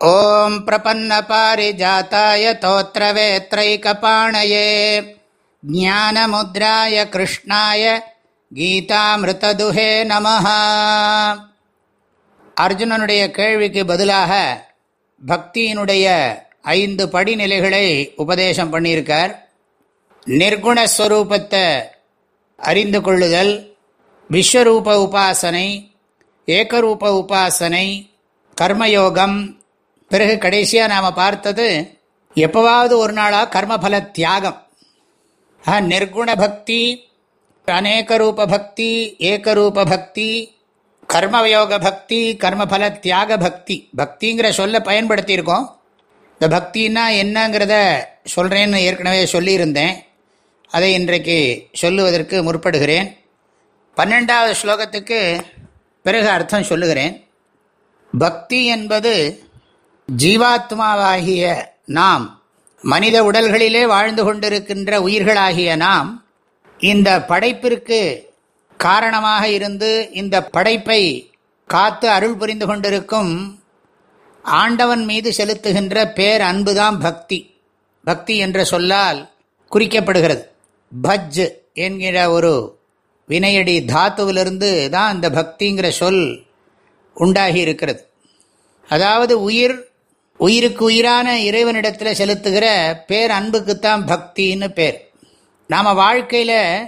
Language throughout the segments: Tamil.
ॐ प्रपन्नपारिजाताय तोत्रवेत्रैकपाणये ज्ञानमुद्राय कृष्णाय கீதாமிருத்ததுஹே நமஹ அர்ஜுனனுடைய கேள்விக்கு பதிலாக பக்தியினுடைய ஐந்து படிநிலைகளை உபதேசம் பண்ணியிருக்கார் நிர்குணஸ்வரூபத்தை அறிந்து கொள்ளுதல் விஸ்வரூப உபாசனை ஏகரூப உபாசனை கர்மயோகம் பிறகு கடைசியாக நாம் பார்த்தது எப்போவாவது ஒரு நாளாக கர்மபல தியாகம். நிர்குண பக்தி அநேக ரூப பக்தி ஏகரூப பக்தி கர்மயோக பக்தி கர்மபல தியாக பக்தி. பக்திங்கிற சொல்ல பயன்படுத்தியிருக்கோம். இந்த பக்தின்னா என்னங்கிறத சொல்கிறேன்னு ஏற்கனவே சொல்லியிருந்தேன். அதை இன்றைக்கு சொல்லுவதற்கு முற்படுகிறேன். பன்னெண்டாவது ஸ்லோகத்துக்கு பிறகு அர்த்தம் சொல்லுகிறேன். பக்தி என்பது ஜீவாத்மாவாகிய நாம் மனித உடல்களிலே வாழ்ந்து கொண்டிருக்கின்ற உயிர்களாகிய நாம் இந்த படைப்பிற்கு காரணமாக இருந்து இந்த படைப்பை காத்து அருள் புரிந்து கொண்டிருக்கும் ஆண்டவன் மீது செலுத்துகின்ற பேர் அன்புதான் பக்தி. பக்தி என்ற சொல்லால் குறிக்கப்படுகிறது. பஜ் என்கிற ஒரு வினையடி தாத்துவிலிருந்து தான் இந்த பக்திங்கிற சொல் உண்டாகி இருக்கிறது. அதாவது உயிர் உயிருக்கு உயிரான இறைவனிடத்தில் செலுத்துகிற பேர் அன்புக்குத்தான் பக்தின்னு பேர். நாம் வாழ்க்கையில்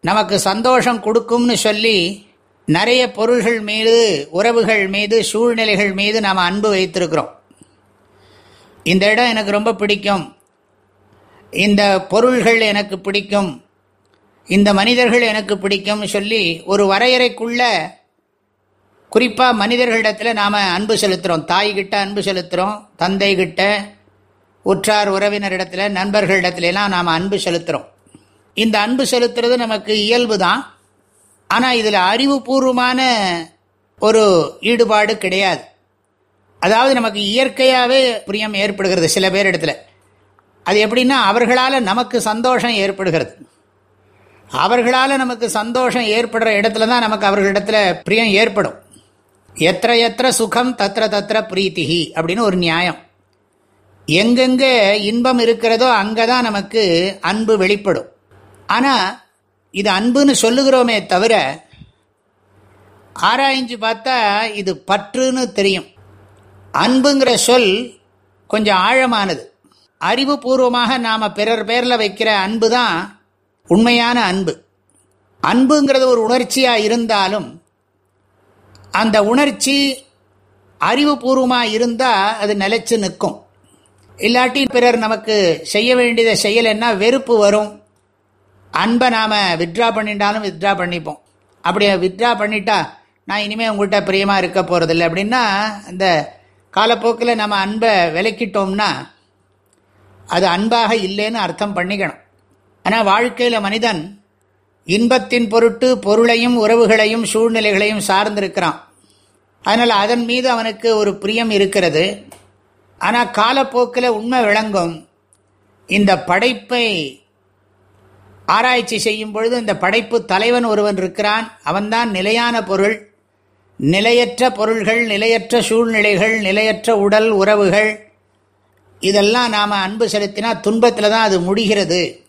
நமக்கு சந்தோஷம் கொடுக்கும்னு சொல்லி நிறைய பொருள்கள் மீது உறவுகள் மீது சூழ்நிலைகள் மீது நாம் அன்பு வைத்திருக்கிறோம். இந்த இடம் எனக்கு ரொம்ப பிடிக்கும். இந்த பொருள்கள் எனக்கு பிடிக்கும். இந்த மனிதர்கள் எனக்கு பிடிக்கும்னு சொல்லி ஒரு வரையறைக்குள்ள குறிப்பாக மனிதர்களிடத்தில் நாம் அன்பு செலுத்துகிறோம் தாய்கிட்ட அன்பு செலுத்துகிறோம் தந்தைகிட்ட உற்றார் உறவினரிடத்தில் நண்பர்களிடத்துலலாம் நாம் அன்பு செலுத்துகிறோம் இந்த அன்பு செலுத்துறது நமக்கு இயல்பு தான் ஆனால் இதில் அறிவுபூர்வமான ஒரு ஈடுபாடு கிடையாது. அதாவது நமக்கு இயற்கையாகவே பிரியம் ஏற்படுகிறது சில பேர் இடத்துல. அது எப்படின்னா அவர்களால் நமக்கு சந்தோஷம் ஏற்படுகிறது. அவர்களால் நமக்கு சந்தோஷம் ஏற்படுற இடத்துல தான் நமக்கு அவர்களிடத்தில் பிரியம் ஏற்படும். எத்த எத்த சுகம் தத்திர தத்திர பிரீத்திகி அப்படின்னு ஒரு நியாயம். எங்கெங்கே இன்பம் இருக்கிறதோ அங்கே தான் நமக்கு அன்பு வெளிப்படும். ஆனால் இது அன்புன்னு சொல்லுகிறோமே தவிர ஆராய்ஞ்சு பார்த்தா இது பற்றுன்னு தெரியும். அன்புங்கிற சொல் கொஞ்சம் ஆழமானது. அறிவுபூர்வமாக நாம் பிறர் பேரில் வைக்கிற அன்பு தான் உண்மையான அன்பு. அன்புங்கிறது ஒரு உணர்ச்சியாக இருந்தாலும் அந்த உணர்ச்சி அறிவுபூர்வமாக இருந்தால் அது நிலைச்சு நிற்கும். இல்லாட்டி பிறர் நமக்கு செய்ய வேண்டியதை செய்யலைன்னா வெறுப்பு வரும். அன்பை நாம் வித்ட்ரா பண்ணிட்டாலும் வித்ட்ரா பண்ணிப்போம். அப்படி வித்ட்ரா பண்ணிட்டா நான் இனிமேல் உங்கள்கிட்ட பிரியமாக இருக்க போகிறதில்ல அப்படின்னா அந்த காலப்போக்கில் நம்ம அன்பை விலக்கிட்டோம்னா அது அன்பாக இல்லைன்னு அர்த்தம் பண்ணிக்கணும். ஆனால் வாழ்க்கையில் மனிதன் இன்பத்தின் பொருட்டு பொருளையும் உறவுகளையும் சூழ்நிலைகளையும் சார்ந்திருக்கிறான். அதனால் அதன் மீது அவனுக்கு ஒரு பிரியம் இருக்கிறது. ஆனால் காலப்போக்கில் உண்மை விளங்கும். இந்த படைப்பை ஆராய்ச்சி செய்யும் பொழுது இந்த படைப்பு தலைவன் ஒருவன் இருக்கிறான். அவன்தான் நிலையான பொருள். நிலையற்ற பொருள்கள் நிலையற்ற சூழ்நிலைகள் நிலையற்ற உடல் உறவுகள். இதெல்லாம் நாம் அன்பு செலுத்தினா துன்பத்தில் தான் அது முடிகிறது.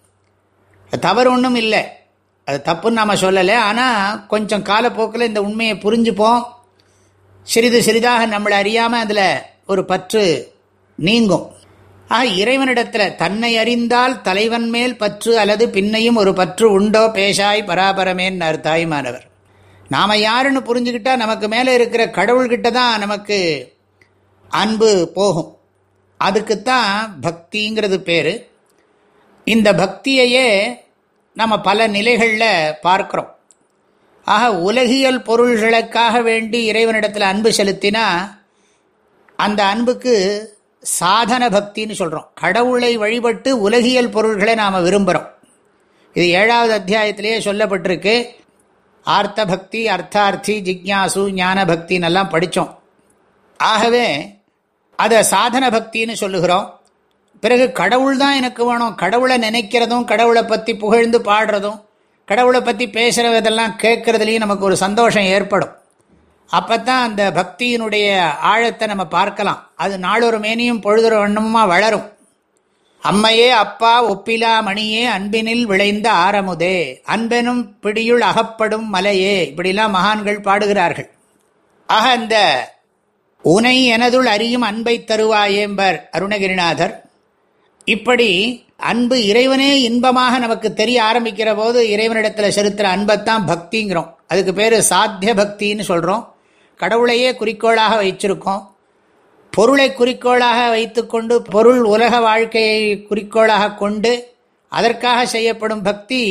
தவறு ஒன்றும் இல்லை. அது தப்புன்னு நாம் சொல்லலை ஆனால் கொஞ்சம் காலப்போக்கில் இந்த உண்மையை புரிஞ்சுப்போம். சிறிது சிறிதாக நம்மளை அறியாமல் அதில் ஒரு பற்று நீங்கும். ஆக இறைவனிடத்தில் தன்னை அறிந்தால் தலைவன் மேல் பற்று அல்லது பின்னையும் ஒரு பற்று உண்டோ? பேஷாய் பராபரமேன் தாய்மானவர். நாம் யாருன்னு புரிஞ்சுக்கிட்டா நமக்கு மேலே இருக்கிற கடவுள்கிட்ட தான் நமக்கு அன்பு போகும். அதுக்குத்தான் பக்திங்கிறது பேர். இந்த பக்தியையே நம்ம பல நிலைகளில் பார்க்குறோம். ஆக உலகியல் பொருள்களுக்காக வேண்டி இறைவனிடத்தில் அன்பு செலுத்தினா அந்த அன்புக்கு சாதன பக்தின்னு சொல்கிறோம் கடவுளை வழிபட்டு உலகியல் பொருள்களை நாம் விரும்புகிறோம் இது ஏழாவது அத்தியாயத்திலேயே சொல்லப்பட்டிருக்கு. ஆர்த்த பக்தி அர்த்தார்த்தி ஜிக்யாசு ஞான பக்தின்னெல்லாம் படித்தோம் ஆகவே அதை சாதன பக்தின்னு சொல்லுகிறோம். பிறகு கடவுள் தான் எனக்கு வேணும். கடவுளை நினைக்கிறதும் கடவுளை பற்றி புகழ்ந்து பாடுறதும் கடவுளை பற்றி பேசுகிறதெல்லாம் கேட்குறதுலேயும் நமக்கு ஒரு சந்தோஷம் ஏற்படும். அப்போ தான் அந்த பக்தியினுடைய ஆழத்தை நம்ம பார்க்கலாம். அது நாளொரு மேனியும் பொழுதொரு வண்ணமாக வளரும். அம்மையே அப்பா ஒப்பிலா மணியே அன்பினில் விளைந்த ஆரமுதே. அன்பெனும் பிடியுள் அகப்படும் மலையே. இப்படிலாம் மகான்கள் பாடுகிறார்கள். ஆக அந்த உனை எனதுள் அறியும் அன்பை தருவாயேம்பர் அருணகிரிநாதர். இப்படி அன்பு இறைவனே இன்பமாக நமக்கு தெரிய ஆரம்பிக்கிற போது இறைவனிடத்தில் செலுத்துகிற அன்பைத்தான் பக்திங்கிறோம். அதுக்கு பேர் சாத்திய பக்தின்னு சொல்கிறோம் கடவுளையே குறிக்கோளாக வைச்சிருக்கோம். பொருளை குறிக்கோளாக வைத்துக்கொண்டு பொருள் உலக வாழ்க்கையை குறிக்கோளாக கொண்டு அதற்காக செய்யப்படும் பக்தி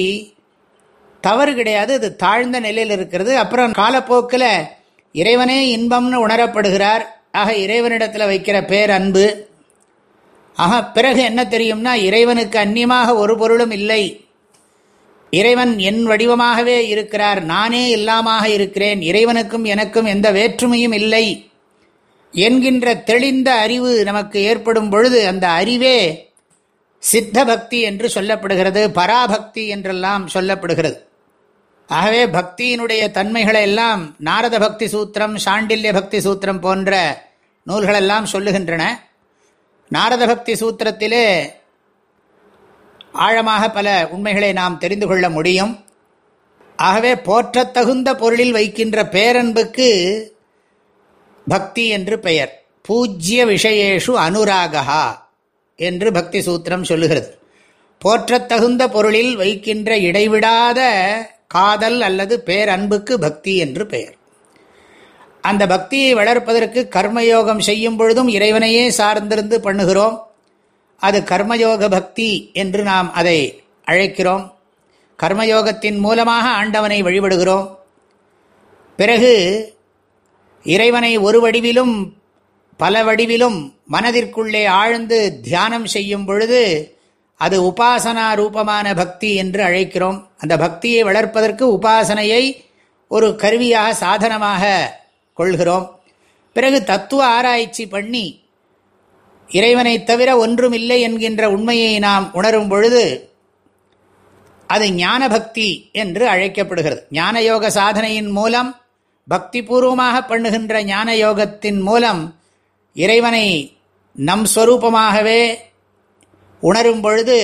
தவறு கிடையாது. அது தாழ்ந்த நிலையில் இருக்கிறது. அப்புறம் காலப்போக்கில் இறைவனே இன்பம்னு உணரப்படுகிறார். ஆக இறைவனிடத்தில் வைக்கிற பேர் அன்பு ஆக பிறகு என்ன தெரியும்னா இறைவனுக்கு அந்நியமாக ஒரு பொருளும் இல்லை. இறைவன் என் வடிவமாகவே இருக்கிறார் நானே இல்லாமாக இருக்கிறேன் இறைவனுக்கும் எனக்கும் எந்த வேற்றுமையும் இல்லை. என்கின்ற தெளிந்த அறிவு நமக்கு ஏற்படும் பொழுது அந்த அறிவே சித்த பக்தி என்று சொல்லப்படுகிறது பராபக்தி என்றெல்லாம் சொல்லப்படுகிறது. ஆகவே பக்தியினுடைய தன்மைகளை எல்லாம் நாரத பக்தி சூத்திரம் சாண்டில்ய பக்தி சூத்திரம் போன்ற நூல்களெல்லாம் சொல்லுகின்றன. நாரத பக்தி சூத்திரத்திலே ஆழமாக பல உண்மைகளை நாம் தெரிந்து கொள்ள முடியும். ஆகவே போற்றத்தகுந்த பொருளில் வைக்கின்ற பேரன்புக்கு பக்தி என்று பெயர். பூஜ்ய விஷயேஷு அனுராகா என்று பக்தி சூத்திரம் சொல்லுகிறது. போற்றத்தகுந்த பொருளில் வைக்கின்ற இடைவிடாத காதல் அல்லது பேரன்புக்கு பக்தி என்று பெயர். அந்த பக்தியை வளர்ப்பதற்கு கர்மயோகம் செய்யும் பொழுதும் இறைவனையே சார்ந்திருந்து பண்ணுகிறோம். அது கர்மயோக பக்தி என்று நாம் அதை அழைக்கிறோம். கர்மயோகத்தின் மூலமாக ஆண்டவனை வழிபடுகிறோம். பிறகு இறைவனை ஒரு வடிவிலும் பல வடிவிலும் மனதிற்குள்ளே ஆழ்ந்து தியானம் செய்யும் பொழுது அது உபாசனா ரூபமான பக்தி என்று அழைக்கிறோம். அந்த பக்தியை வளர்ப்பதற்கு உபாசனையை ஒரு கருவியாக சாதனமாக கொள்கிறோம். பிறகு தத்துவ ஆராய்ச்சி பண்ணி இறைவனை தவிர ஒன்றும் இல்லை என்கின்ற உண்மையை நாம் உணரும் பொழுது அது ஞான பக்தி என்று அழைக்கப்படுகிறது. ஞான யோக சாதனையின் மூலம் பக்தி பூர்வமாக பண்ணுகின்ற ஞான யோகத்தின் மூலம் இறைவனை நம் ஸ்வரூபமாகவே உணரும் பொழுது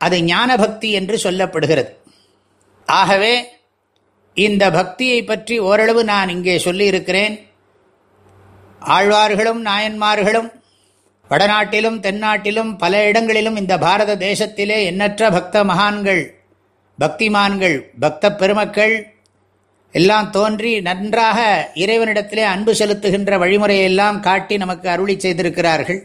அது ஞான பக்தி என்று சொல்லப்படுகிறது. ஆகவே இந்த பக்தியை பற்றி ஓரளவு நான் இங்கே சொல்லியிருக்கிறேன். ஆழ்வார்களும் நாயன்மார்களும் வடநாட்டிலும் தென்னாட்டிலும் பல இடங்களிலும் இந்த பாரத தேசத்திலே எண்ணற்ற பக்த மகான்கள் பக்திமான்கள் பக்த பெருமக்கள் எல்லாம் தோன்றி நன்றாக இறைவனிடத்திலே அன்பு செலுத்துகின்ற வழிமுறையெல்லாம் காட்டி நமக்கு அருளி செய்திருக்கிறார்கள்.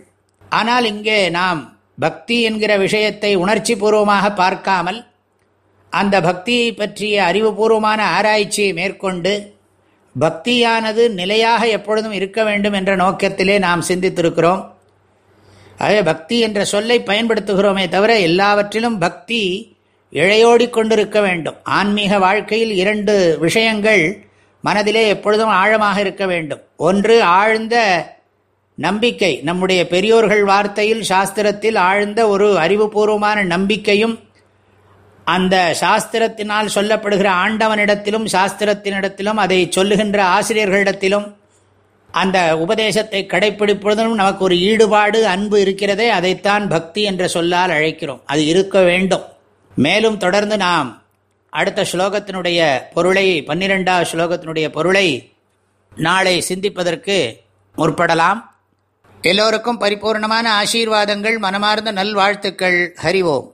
ஆனால் இங்கே நாம் பக்தி என்கிற விஷயத்தை உணர்ச்சி பூர்வமாக பார்க்காமல் அந்த பக்தியை பற்றிய அறிவுபூர்வமான ஆராய்ச்சியை மேற்கொண்டு பக்தியானது நிலையாக எப்பொழுதும் இருக்க வேண்டும் என்ற நோக்கத்திலே நாம் சிந்தித்திருக்கிறோம். ஆகவே பக்தி என்ற சொல்லை பயன்படுத்துகிறோமே தவிர எல்லாவற்றிலும் பக்தி இழையோடி கொண்டிருக்க வேண்டும். ஆன்மீக வாழ்க்கையில் இரண்டு விஷயங்கள் மனதிலே எப்பொழுதும் ஆழமாக இருக்க வேண்டும். ஒன்று ஆழ்ந்த நம்பிக்கை. நம்முடைய பெரியோர்கள் வார்த்தையில் சாஸ்திரத்தில் ஆழ்ந்த ஒரு அறிவுபூர்வமான நம்பிக்கையும் அந்த சாஸ்திரத்தினால் சொல்லப்படுகிற ஆண்டவனிடத்திலும் சாஸ்திரத்தினிடத்திலும் அதை சொல்லுகின்ற ஆசிரியர்களிடத்திலும் அந்த உபதேசத்தை கடைப்பிடிப்பதும் நமக்கு ஒரு ஈடுபாடு அன்பு இருக்கிறதே அதைத்தான் பக்தி என்ற சொல்லால் அழைக்கிறோம். அது இருக்க வேண்டும். மேலும் தொடர்ந்து நாம் அடுத்த ஸ்லோகத்தினுடைய பொருளை பன்னிரெண்டாவது ஸ்லோகத்தினுடைய பொருளை நாளை சிந்திப்பதற்கு முற்படலாம். எல்லோருக்கும் பரிபூர்ணமான ஆசீர்வாதங்கள் மனமார்ந்த நல்வாழ்த்துக்கள். ஹரிவோம்